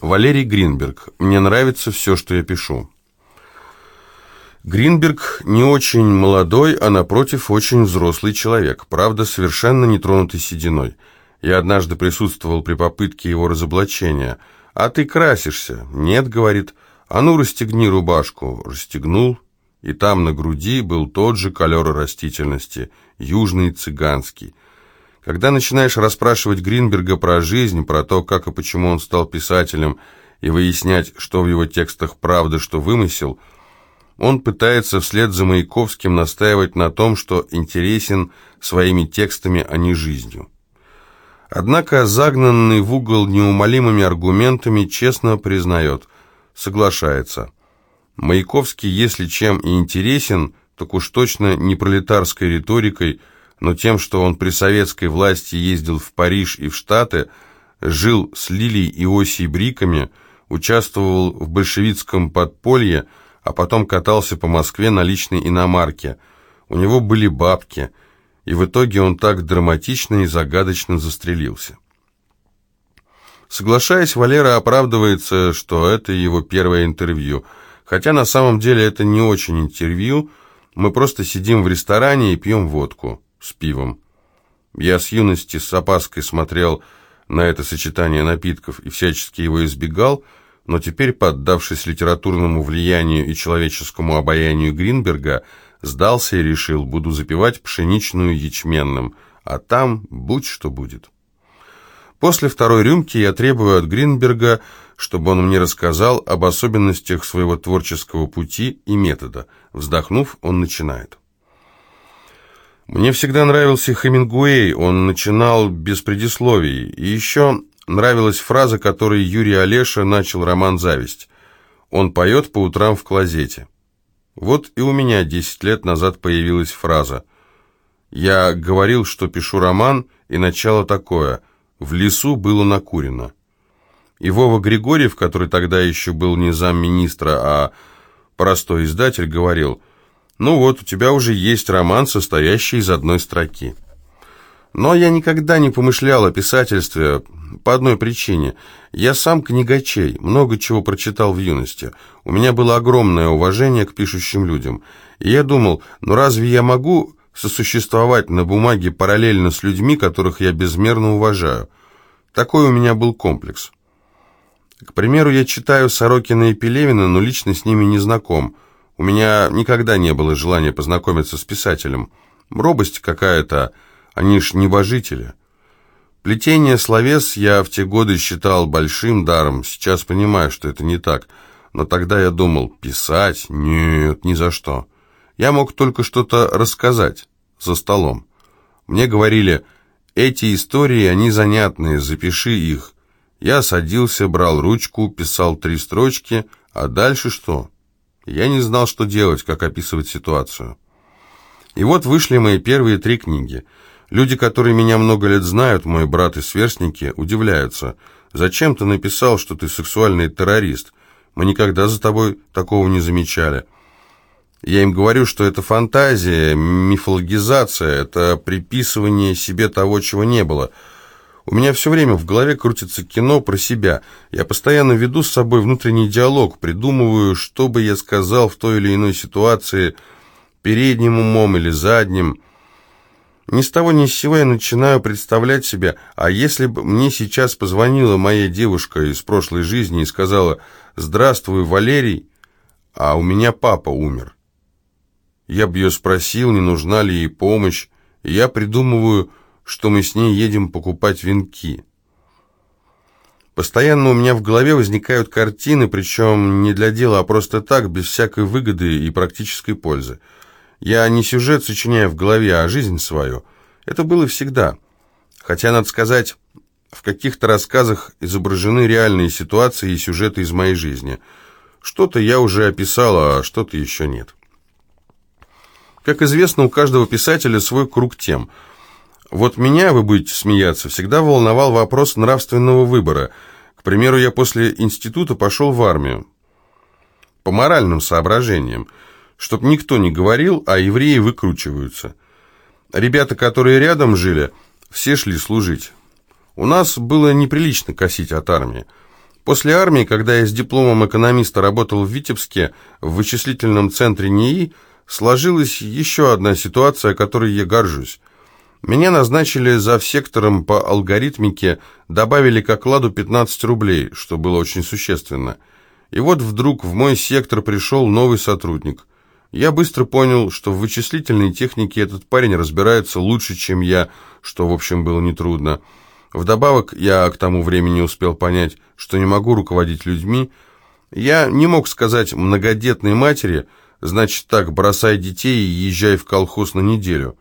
Валерий Гринберг. Мне нравится все, что я пишу. Гринберг не очень молодой, а напротив очень взрослый человек, правда, совершенно не тронутый сединой. Я однажды присутствовал при попытке его разоблачения. «А ты красишься?» «Нет», — говорит. «А ну, расстегни рубашку». Расстегнул, и там на груди был тот же колер растительности, южный цыганский. Когда начинаешь расспрашивать Гринберга про жизнь, про то, как и почему он стал писателем, и выяснять, что в его текстах правда, что вымысел, он пытается вслед за Маяковским настаивать на том, что интересен своими текстами, а не жизнью. Однако загнанный в угол неумолимыми аргументами честно признает, соглашается. Маяковский, если чем и интересен, так уж точно не пролетарской риторикой, но тем, что он при советской власти ездил в Париж и в Штаты, жил с Лилией и Осией Бриками, участвовал в большевистском подполье, а потом катался по Москве на личной иномарке. У него были бабки, и в итоге он так драматично и загадочно застрелился. Соглашаясь, Валера оправдывается, что это его первое интервью, хотя на самом деле это не очень интервью, мы просто сидим в ресторане и пьем водку с пивом. Я с юности с опаской смотрел на это сочетание напитков и всячески его избегал, но теперь, поддавшись литературному влиянию и человеческому обаянию Гринберга, сдался и решил, буду запивать пшеничную ячменным, а там будь что будет. После второй рюмки я требую от Гринберга, чтобы он мне рассказал об особенностях своего творческого пути и метода. Вздохнув, он начинает. Мне всегда нравился Хемингуэй, он начинал без предисловий. И еще нравилась фраза, которой Юрий Олеша начал роман «Зависть». Он поет по утрам в клозете. Вот и у меня 10 лет назад появилась фраза. Я говорил, что пишу роман, и начало такое. В лесу было накурено. И Вова Григорьев, который тогда еще был не замминистра, а простой издатель, говорил – ну вот, у тебя уже есть роман, состоящий из одной строки. Но я никогда не помышлял о писательстве по одной причине. Я сам книгачей, много чего прочитал в юности. У меня было огромное уважение к пишущим людям. И я думал, ну разве я могу сосуществовать на бумаге параллельно с людьми, которых я безмерно уважаю? Такой у меня был комплекс. К примеру, я читаю Сорокина и Пелевина, но лично с ними не знаком – у меня никогда не было желания познакомиться с писателем. Робость какая-то, они ж небожители. Плетение словес я в те годы считал большим даром, сейчас понимаю, что это не так. Но тогда я думал, писать? Нет, ни за что. Я мог только что-то рассказать за столом. Мне говорили, эти истории, они занятные, запиши их. Я садился, брал ручку, писал три строчки, а дальше что? Я не знал, что делать, как описывать ситуацию. И вот вышли мои первые три книги. Люди, которые меня много лет знают, мой брат и сверстники, удивляются. «Зачем ты написал, что ты сексуальный террорист? Мы никогда за тобой такого не замечали». Я им говорю, что это фантазия, мифологизация, это приписывание себе того, чего не было – у меня все время в голове крутится кино про себя. Я постоянно веду с собой внутренний диалог, придумываю, что бы я сказал в той или иной ситуации, передним умом или задним. Ни с того ни с сего я начинаю представлять себя, а если бы мне сейчас позвонила моя девушка из прошлой жизни и сказала «Здравствуй, Валерий», а у меня папа умер. Я бы ее спросил, не нужна ли ей помощь, и я придумываю что мы с ней едем покупать венки. Постоянно у меня в голове возникают картины, причем не для дела, а просто так, без всякой выгоды и практической пользы. Я не сюжет сочиняю в голове, а жизнь свою. Это было всегда. Хотя, надо сказать, в каких-то рассказах изображены реальные ситуации и сюжеты из моей жизни. Что-то я уже описал, а что-то еще нет. Как известно, у каждого писателя свой круг тем – вот меня, вы будете смеяться, всегда волновал вопрос нравственного выбора. К примеру, я после института пошел в армию. По моральным соображениям. Чтоб никто не говорил, а евреи выкручиваются. Ребята, которые рядом жили, все шли служить. У нас было неприлично косить от армии. После армии, когда я с дипломом экономиста работал в Витебске, в вычислительном центре НИИ, сложилась еще одна ситуация, которой я горжусь. Меня назначили за сектором по алгоритмике, добавили к окладу 15 рублей, что было очень существенно. И вот вдруг в мой сектор пришел новый сотрудник. Я быстро понял, что в вычислительной технике этот парень разбирается лучше, чем я, что, в общем, было нетрудно. Вдобавок, я к тому времени успел понять, что не могу руководить людьми. Я не мог сказать многодетной матери, значит так, бросай детей и езжай в колхоз на неделю.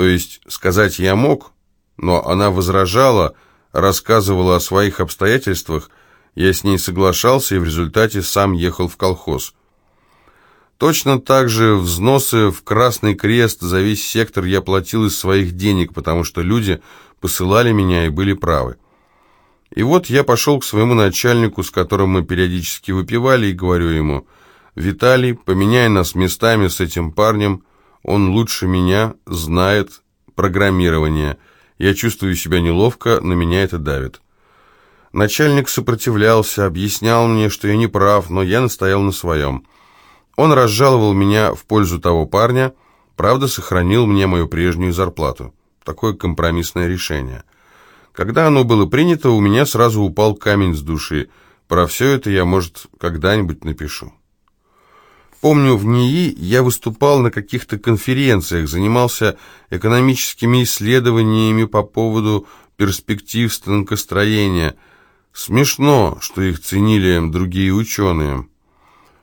То есть сказать я мог, но она возражала, рассказывала о своих обстоятельствах, я с ней соглашался и в результате сам ехал в колхоз. Точно так же взносы в Красный Крест за весь сектор я платил из своих денег, потому что люди посылали меня и были правы. И вот я пошел к своему начальнику, с которым мы периодически выпивали, и говорю ему, «Виталий, поменяй нас местами с этим парнем, он лучше меня знает программирование. Я чувствую себя неловко, на меня это давит». Начальник сопротивлялся, объяснял мне, что я не прав, но я настоял на своем. Он разжаловал меня в пользу того парня, правда, сохранил мне мою прежнюю зарплату. Такое компромиссное решение. Когда оно было принято, у меня сразу упал камень с души. Про все это я, может, когда-нибудь напишу. Помню, в НИИ я выступал на каких-то конференциях, занимался экономическими исследованиями по поводу перспектив станкостроения. Смешно, что их ценили другие ученые.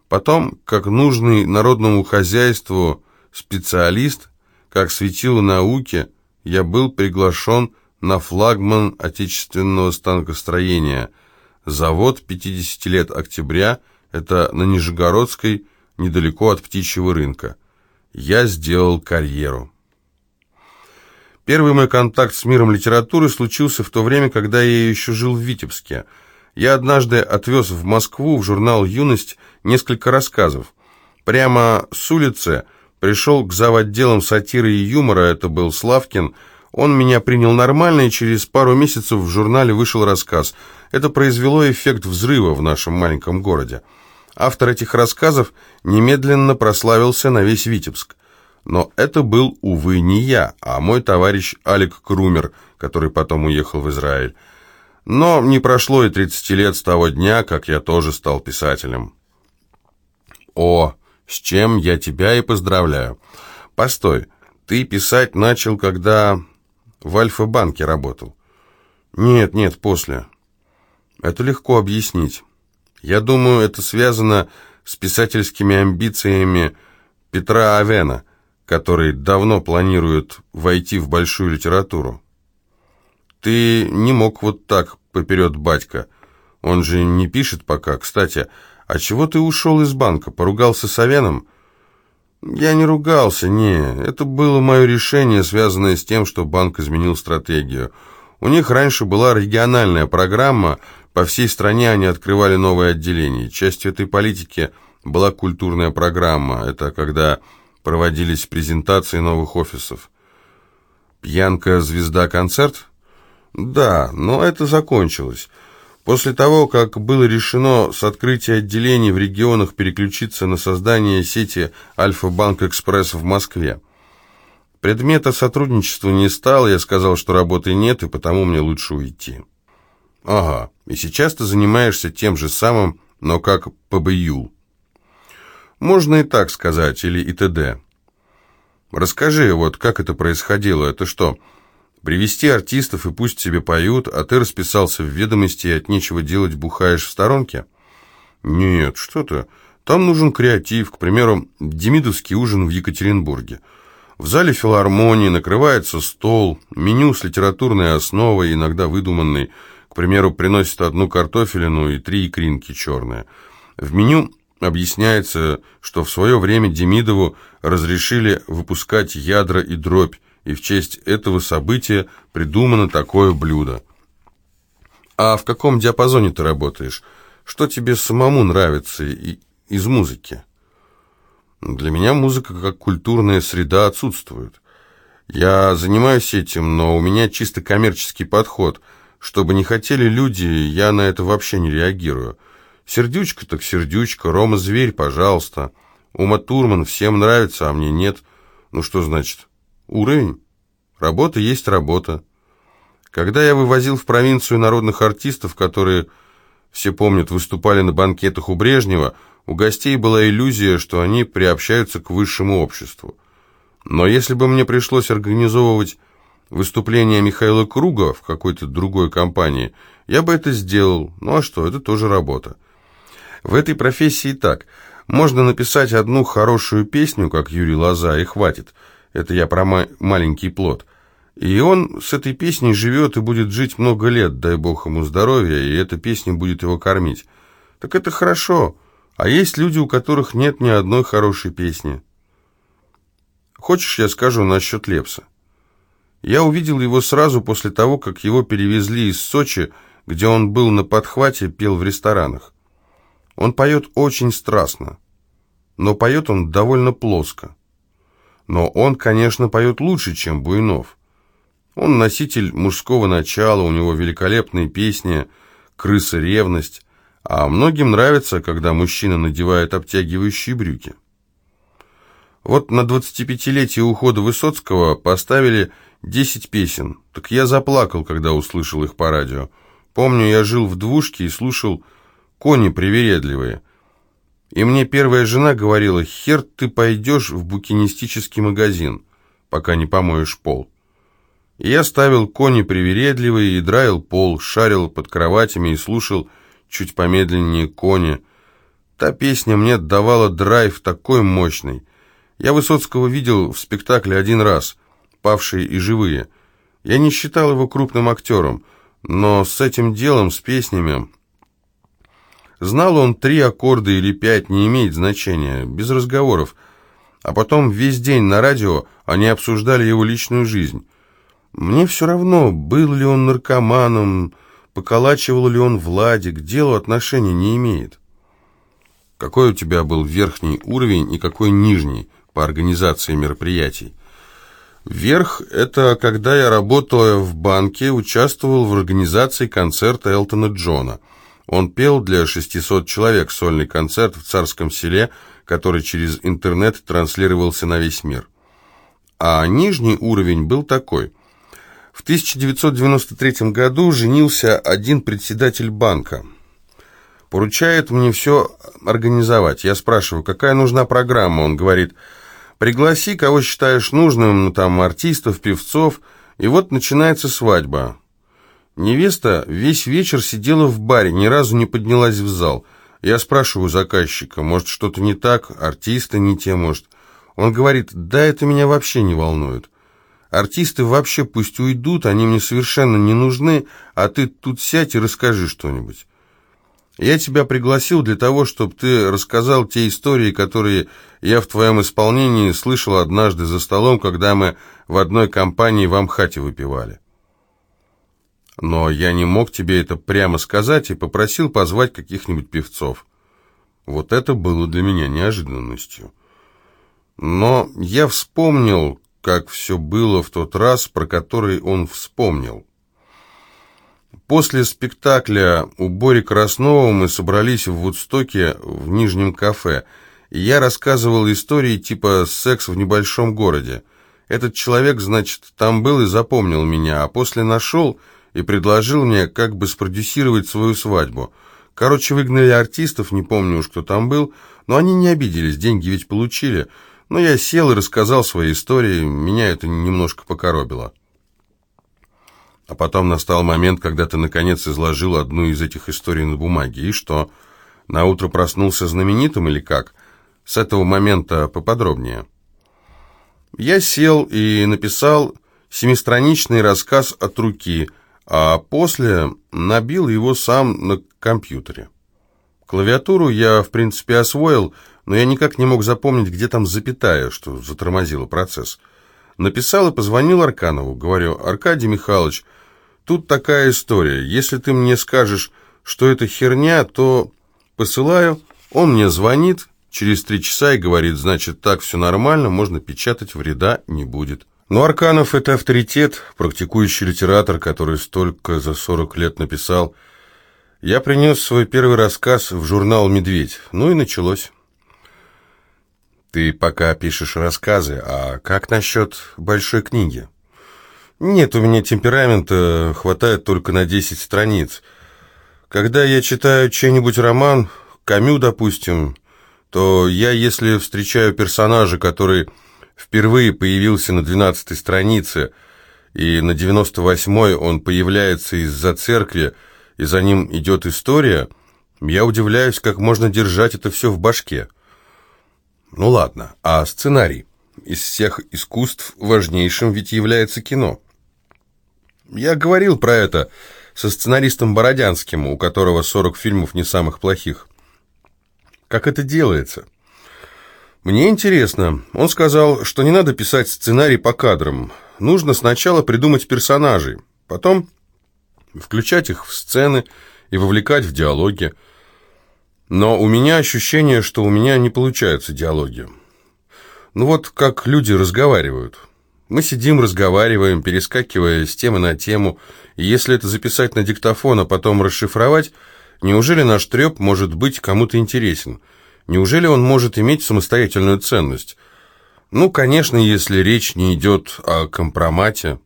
Потом, как нужный народному хозяйству специалист, как светило науки, я был приглашен на флагман отечественного станкостроения. Завод 50 лет октября, это на Нижегородской, недалеко от птичьего рынка. Я сделал карьеру. Первый мой контакт с миром литературы случился в то время, когда я еще жил в Витебске – я однажды отвез в Москву в журнал «Юность» несколько рассказов. Прямо с улицы пришел к заводделам сатиры и юмора, это был Славкин. Он меня принял нормально, и через пару месяцев в журнале вышел рассказ. Это произвело эффект взрыва в нашем маленьком городе. Автор этих рассказов немедленно прославился на весь Витебск. Но это был, увы, не я, а мой товарищ Алик Крумер, который потом уехал в Израиль. Но не прошло и 30 лет с того дня, как я тоже стал писателем. О, с чем я тебя и поздравляю. Постой, ты писать начал, когда в Альфа-банке работал? Нет, нет, после. Это легко объяснить. Я думаю, это связано с писательскими амбициями Петра Авена, который давно планирует войти в большую литературу. Ты не мог вот так поперед батька. Он же не пишет пока. Кстати, а чего ты ушел из банка? Поругался с Авеном? Я не ругался, не. Это было мое решение, связанное с тем, что банк изменил стратегию. У них раньше была региональная программа, по всей стране они открывали новые отделения. Частью этой политики была культурная программа. Это когда проводились презентации новых офисов. «Пьянка, звезда, концерт?» Да, но это закончилось. После того, как было решено с открытия отделений в регионах переключиться на создание сети Альфа-Банк Экспресс в Москве. Предмета сотрудничества не стал, я сказал, что работы нет, и потому мне лучше уйти. Ага, и сейчас ты занимаешься тем же самым, но как ПБЮ. Можно и так сказать, или и т.д. Расскажи, вот как это происходило, это что... Привести артистов и пусть себе поют, а ты расписался в ведомости и от нечего делать бухаешь в сторонке? Нет, что ты. Там нужен креатив, к примеру, демидовский ужин в Екатеринбурге. В зале филармонии накрывается стол, меню с литературной основой, иногда выдуманной. Примеру, приносят одну картофелину и три икринки черные. В меню объясняется, что в свое время Демидову разрешили выпускать ядра и дробь, и в честь этого события придумано такое блюдо. А в каком диапазоне ты работаешь? Что тебе самому нравится и, из музыки? Для меня музыка как культурная среда отсутствует. Я занимаюсь этим, но у меня чисто коммерческий подход. Что бы не хотели люди, я на это вообще не реагирую. Сердючка так сердючка, Рома зверь, пожалуйста. Ума Турман всем нравится, а мне нет. Ну что значит? Уровень? Работа есть работа. Когда я вывозил в провинцию народных артистов, которые, все помнят, выступали на банкетах у Брежнева, у гостей была иллюзия, что они приобщаются к высшему обществу. Но если бы мне пришлось организовывать выступление Михаила Круга в какой-то другой компании, я бы это сделал. Ну а что, это тоже работа. В этой профессии так. Можно написать одну хорошую песню, как Юрий Лоза, и хватит. Это я про ма маленький плод. И он с этой песней живет и будет жить много лет, дай бог ему здоровья, и эта песня будет его кормить. Так это хорошо. А есть люди, у которых нет ни одной хорошей песни. Хочешь, я скажу насчет Лепса? Я увидел его сразу после того, как его перевезли из Сочи, где он был на подхвате, пел в ресторанах. Он поет очень страстно, но поет он довольно плоско. Но он, конечно, поет лучше, чем Буйнов. Он носитель мужского начала, у него великолепные песни «Крыса ревность», а многим нравится, когда мужчина надевает обтягивающие брюки. Вот на 25-летие ухода Высоцкого поставили 10 песен. Так я заплакал, когда услышал их по радио. Помню, я жил в двушке и слушал «Кони привередливые». И мне первая жена говорила, «Хер ты пойдешь в букинистический магазин, пока не помоешь пол». И я ставил «Кони привередливые» и драил пол, шарил под кроватями и слушал чуть помедленнее «Кони». Та песня мне давала драйв такой мощный – я Высоцкого видел в спектакле один раз, «Павшие и живые». Я не считал его крупным актером, но с этим делом, с песнями... Знал он три аккорда или пять, не имеет значения, без разговоров. А потом весь день на радио они обсуждали его личную жизнь. Мне все равно, был ли он наркоманом, поколачивал ли он Владик, к делу отношения не имеет. Какой у тебя был верхний уровень и какой нижний? по организации мероприятий. Вверх – это когда я, работая в банке, участвовал в организации концерта Элтона Джона. Он пел для 600 человек сольный концерт в Царском селе, который через интернет транслировался на весь мир. А нижний уровень был такой. В 1993 году женился один председатель банка. Поручает мне все организовать. Я спрашиваю, какая нужна программа? Он говорит – Пригласи, кого считаешь нужным, ну, там, артистов, певцов, и вот начинается свадьба. Невеста весь вечер сидела в баре, ни разу не поднялась в зал. Я спрашиваю заказчика, может, что-то не так, артисты не те, может. Он говорит, да, это меня вообще не волнует. Артисты вообще пусть уйдут, они мне совершенно не нужны, а ты тут сядь и расскажи что-нибудь. Я тебя пригласил для того, чтобы ты рассказал те истории, которые я в твоем исполнении слышал однажды за столом, когда мы в одной компании в Амхате выпивали. Но я не мог тебе это прямо сказать и попросил позвать каких-нибудь певцов. Вот это было для меня неожиданностью. Но я вспомнил, как все было в тот раз, про который он вспомнил. После спектакля у Бори Краснова мы собрались в Вудстоке в Нижнем кафе, и я рассказывал истории типа «секс в небольшом городе». Этот человек, значит, там был и запомнил меня, а после нашел и предложил мне как бы спродюсировать свою свадьбу. Короче, выгнали артистов, не помню уж, кто там был, но они не обиделись, деньги ведь получили. Но я сел и рассказал свои истории, меня это немножко покоробило. А потом настал момент, когда ты наконец изложил одну из этих историй на бумаге. И что? На утро проснулся знаменитым или как? С этого момента поподробнее. Я сел и написал семистраничный рассказ от руки, а после набил его сам на компьютере. Клавиатуру я, в принципе, освоил, но я никак не мог запомнить, где там запятая, что затормозило процесс. Написал и позвонил Арканову. Говорю, Аркадий Михайлович, Тут такая история. Если ты мне скажешь, что это херня, то посылаю. Он мне звонит через три часа и говорит, значит, так все нормально, можно печатать, вреда не будет. Но Арканов — это авторитет, практикующий литератор, который столько за 40 лет написал. Я принес свой первый рассказ в журнал «Медведь». Ну и началось. Ты пока пишешь рассказы, а как насчет большой книги? Нет, у меня темперамента хватает только на 10 страниц. Когда я читаю чей-нибудь роман, Камю, допустим, то я, если встречаю персонажа, который впервые появился на 12 странице, и на 98-й он появляется из-за церкви, и за ним идет история, я удивляюсь, как можно держать это все в башке. Ну ладно, а сценарий? Из всех искусств важнейшим ведь является кино. Я говорил про это со сценаристом Бородянским, у которого 40 фильмов не самых плохих. Как это делается? Мне интересно. Он сказал, что не надо писать сценарий по кадрам. Нужно сначала придумать персонажей, потом включать их в сцены и вовлекать в диалоги. Но у меня ощущение, что у меня не получаются диалоги. Ну вот как люди разговаривают. Мы сидим, разговариваем, перескакивая с темы на тему, и если это записать на диктофон, а потом расшифровать, неужели наш треп может быть кому-то интересен? Неужели он может иметь самостоятельную ценность? Ну, конечно, если речь не идет о компромате.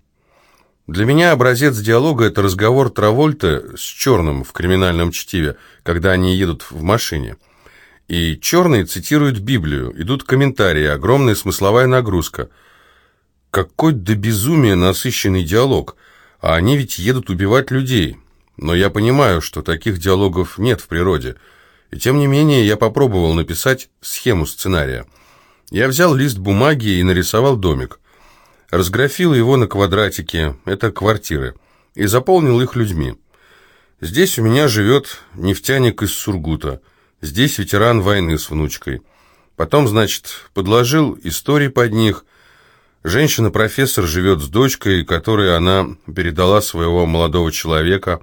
Для меня образец диалога – это разговор Травольта с Черным в криминальном чтиве, когда они едут в машине. И Черный цитирует Библию, идут комментарии, огромная смысловая нагрузка. Какой до безумия насыщенный диалог, а они ведь едут убивать людей. Но я понимаю, что таких диалогов нет в природе. И тем не менее я попробовал написать схему сценария. Я взял лист бумаги и нарисовал домик разграфил его на квадратики, это квартиры, и заполнил их людьми. Здесь у меня живет нефтяник из Сургута, здесь ветеран войны с внучкой. Потом, значит, подложил истории под них. Женщина-профессор живет с дочкой, которой она передала своего молодого человека.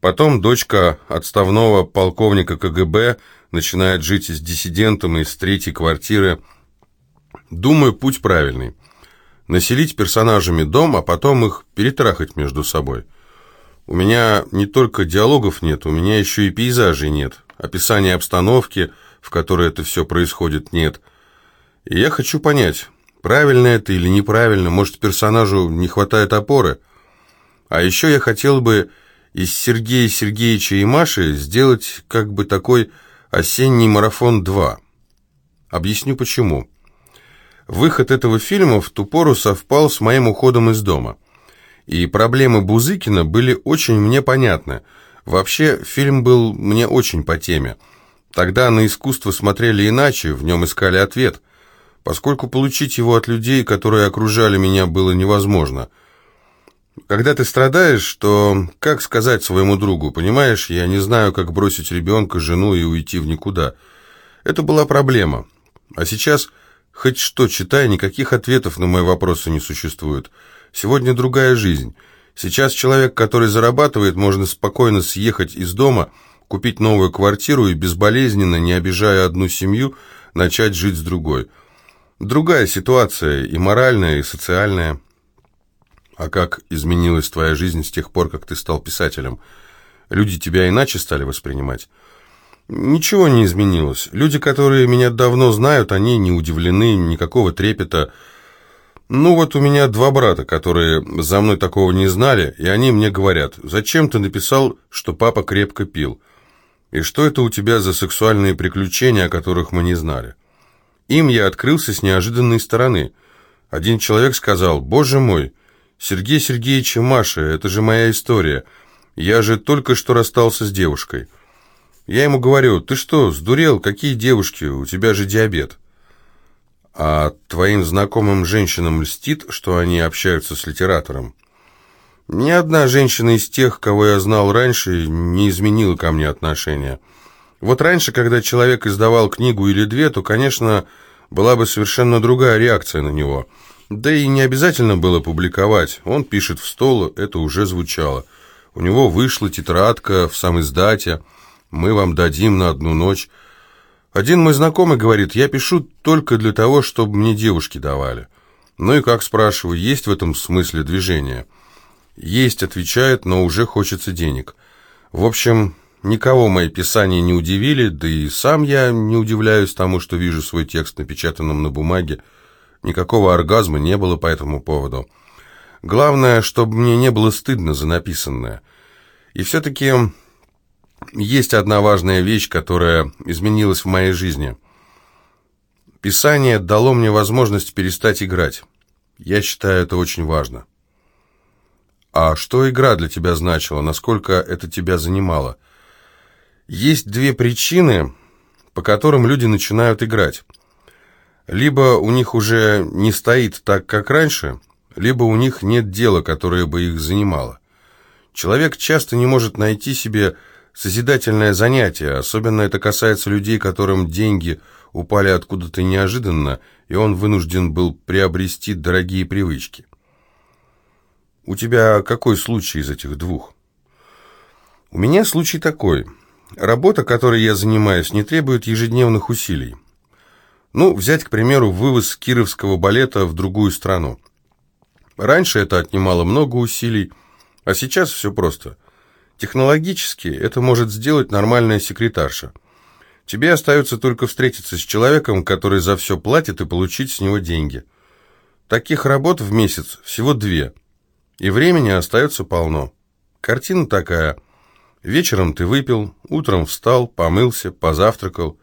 Потом дочка отставного полковника КГБ начинает жить с диссидентом из третьей квартиры. Думаю, путь правильный населить персонажами дом, а потом их перетрахать между собой. У меня не только диалогов нет, у меня еще и пейзажей нет, описания обстановки, в которой это все происходит, нет. И я хочу понять, правильно это или неправильно, может, персонажу не хватает опоры. А еще я хотел бы из Сергея Сергеевича и Маши сделать как бы такой осенний марафон 2. Объясню почему. Выход этого фильма в ту пору совпал с моим уходом из дома. И проблемы Бузыкина были очень мне понятны. Вообще, фильм был мне очень по теме. Тогда на искусство смотрели иначе, в нем искали ответ, поскольку получить его от людей, которые окружали меня, было невозможно. Когда ты страдаешь, то как сказать своему другу, понимаешь, я не знаю, как бросить ребенка, жену и уйти в никуда. Это была проблема. А сейчас Хоть что, читая, никаких ответов на мои вопросы не существует. Сегодня другая жизнь. Сейчас человек, который зарабатывает, можно спокойно съехать из дома, купить новую квартиру и безболезненно, не обижая одну семью, начать жить с другой. Другая ситуация, и моральная, и социальная. А как изменилась твоя жизнь с тех пор, как ты стал писателем? Люди тебя иначе стали воспринимать? Ничего не изменилось. Люди, которые меня давно знают, они не удивлены, никакого трепета. Ну вот у меня два брата, которые за мной такого не знали, и они мне говорят, зачем ты написал, что папа крепко пил? И что это у тебя за сексуальные приключения, о которых мы не знали? Им я открылся с неожиданной стороны. Один человек сказал, боже мой, Сергей Сергеевич и Маша, это же моя история. Я же только что расстался с девушкой. Я ему говорю, ты что, сдурел? Какие девушки? У тебя же диабет. А твоим знакомым женщинам льстит, что они общаются с литератором? Ни одна женщина из тех, кого я знал раньше, не изменила ко мне отношения. Вот раньше, когда человек издавал книгу или две, то, конечно, была бы совершенно другая реакция на него. Да и не обязательно было публиковать. Он пишет в стол, это уже звучало. У него вышла тетрадка в сам издате мы вам дадим на одну ночь. Один мой знакомый говорит, я пишу только для того, чтобы мне девушки давали. Ну и как, спрашиваю, есть в этом смысле движение? Есть, отвечает, но уже хочется денег. В общем, никого мои писания не удивили, да и сам я не удивляюсь тому, что вижу свой текст напечатанным на бумаге. Никакого оргазма не было по этому поводу. Главное, чтобы мне не было стыдно за написанное. И все-таки есть одна важная вещь, которая изменилась в моей жизни. Писание дало мне возможность перестать играть. Я считаю это очень важно. А что игра для тебя значила? Насколько это тебя занимало? Есть две причины, по которым люди начинают играть. Либо у них уже не стоит так, как раньше, либо у них нет дела, которое бы их занимало. Человек часто не может найти себе созидательное занятие, особенно это касается людей, которым деньги упали откуда-то неожиданно, и он вынужден был приобрести дорогие привычки. У тебя какой случай из этих двух? У меня случай такой. Работа, которой я занимаюсь, не требует ежедневных усилий. Ну, взять, к примеру, вывоз кировского балета в другую страну. Раньше это отнимало много усилий, а сейчас все просто. Технологически это может сделать нормальная секретарша. Тебе остается только встретиться с человеком, который за все платит, и получить с него деньги. Таких работ в месяц всего две, и времени остается полно. Картина такая. Вечером ты выпил, утром встал, помылся, позавтракал,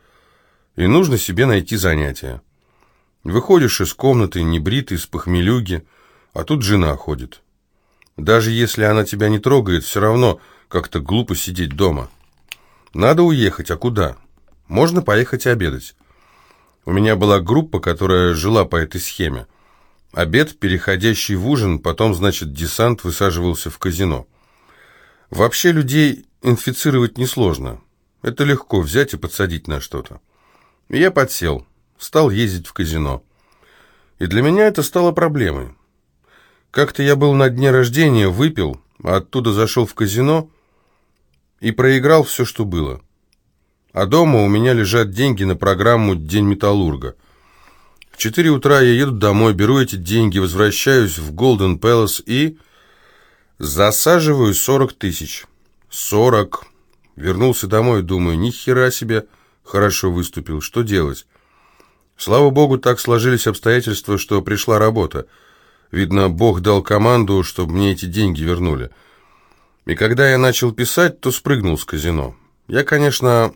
и нужно себе найти занятие. Выходишь из комнаты, небритый, с похмелюги, а тут жена ходит. Даже если она тебя не трогает, все равно как-то глупо сидеть дома. Надо уехать, а куда? Можно поехать обедать. У меня была группа, которая жила по этой схеме. Обед, переходящий в ужин, потом, значит, десант высаживался в казино. Вообще людей инфицировать несложно. Это легко взять и подсадить на что-то. Я подсел, стал ездить в казино. И для меня это стало проблемой. Как-то я был на дне рождения, выпил, а оттуда зашел в казино и проиграл все, что было. А дома у меня лежат деньги на программу «День металлурга». В 4 утра я еду домой, беру эти деньги, возвращаюсь в Голден Пэлас и... Засаживаю 40 тысяч. 40. Вернулся домой, думаю, ни хера себе, хорошо выступил, что делать? Слава богу, так сложились обстоятельства, что пришла работа. Видно, Бог дал команду, чтобы мне эти деньги вернули. И когда я начал писать, то спрыгнул с казино. Я, конечно,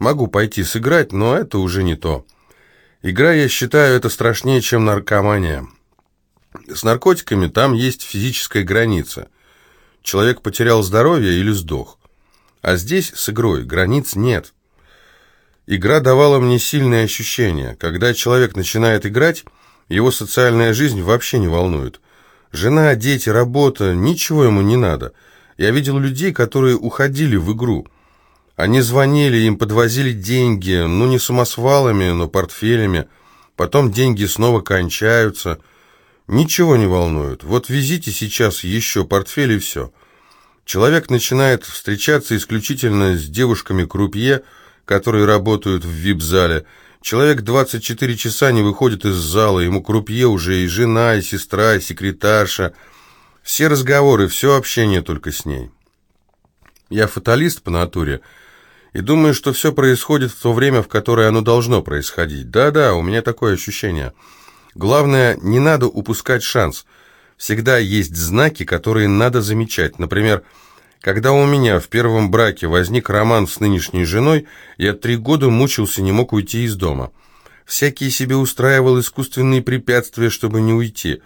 могу пойти сыграть, но это уже не то. Игра, я считаю, это страшнее, чем наркомания. С наркотиками там есть физическая граница. Человек потерял здоровье или сдох. А здесь с игрой границ нет. Игра давала мне сильные ощущения. Когда человек начинает играть, его социальная жизнь вообще не волнует. Жена, дети, работа, ничего ему не надо. Я видел людей, которые уходили в игру. Они звонили, им подвозили деньги, ну не самосвалами, но портфелями. Потом деньги снова кончаются. Ничего не волнует. Вот везите сейчас еще портфель и все. Человек начинает встречаться исключительно с девушками-крупье, которые работают в вип-зале, Человек 24 часа не выходит из зала, ему крупье уже и жена, и сестра, и секретарша. Все разговоры, все общение только с ней. Я фаталист по натуре и думаю, что все происходит в то время, в которое оно должно происходить. Да-да, у меня такое ощущение. Главное, не надо упускать шанс. Всегда есть знаки, которые надо замечать. Например, когда у меня в первом браке возник роман с нынешней женой, я три года мучился, не мог уйти из дома. Всякие себе устраивал искусственные препятствия, чтобы не уйти.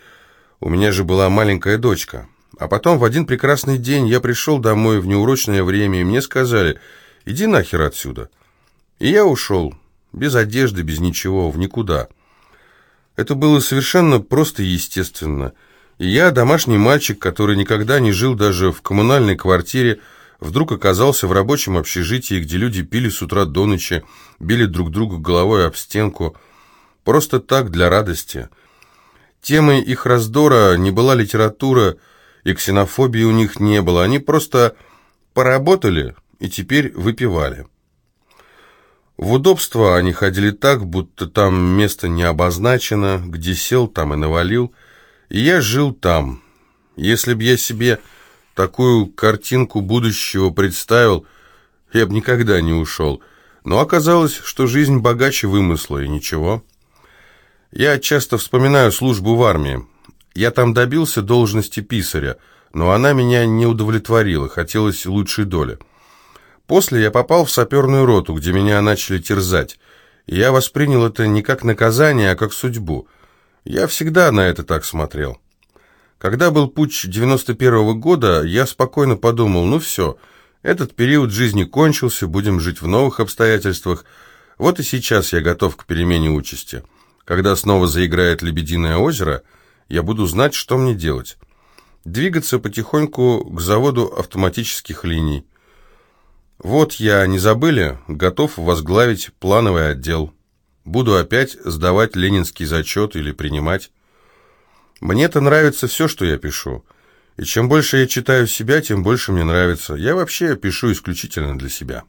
У меня же была маленькая дочка. А потом в один прекрасный день я пришел домой в неурочное время, и мне сказали, иди нахер отсюда. И я ушел, без одежды, без ничего, в никуда. Это было совершенно просто и естественно. И я, домашний мальчик, который никогда не жил даже в коммунальной квартире, вдруг оказался в рабочем общежитии, где люди пили с утра до ночи, били друг друга головой об стенку, просто так, для радости. Темой их раздора не была литература, и ксенофобии у них не было, они просто поработали и теперь выпивали. В удобство они ходили так, будто там место не обозначено, где сел, там и навалил, и я жил там. Если б я себе такую картинку будущего представил, я бы никогда не ушел. Но оказалось, что жизнь богаче вымысла, и ничего. Я часто вспоминаю службу в армии. Я там добился должности писаря, но она меня не удовлетворила, хотелось лучшей доли. После я попал в саперную роту, где меня начали терзать. Я воспринял это не как наказание, а как судьбу. Я всегда на это так смотрел. Когда был путч 91-го года, я спокойно подумал, ну все, этот период жизни кончился, будем жить в новых обстоятельствах. Вот и сейчас я готов к перемене участи. Когда снова заиграет «Лебединое озеро», я буду знать, что мне делать. Двигаться потихоньку к заводу автоматических линий. Вот я, не забыли, готов возглавить плановый отдел. Буду опять сдавать ленинский зачет или принимать. Мне-то нравится все, что я пишу. И чем больше я читаю себя, тем больше мне нравится. Я вообще пишу исключительно для себя.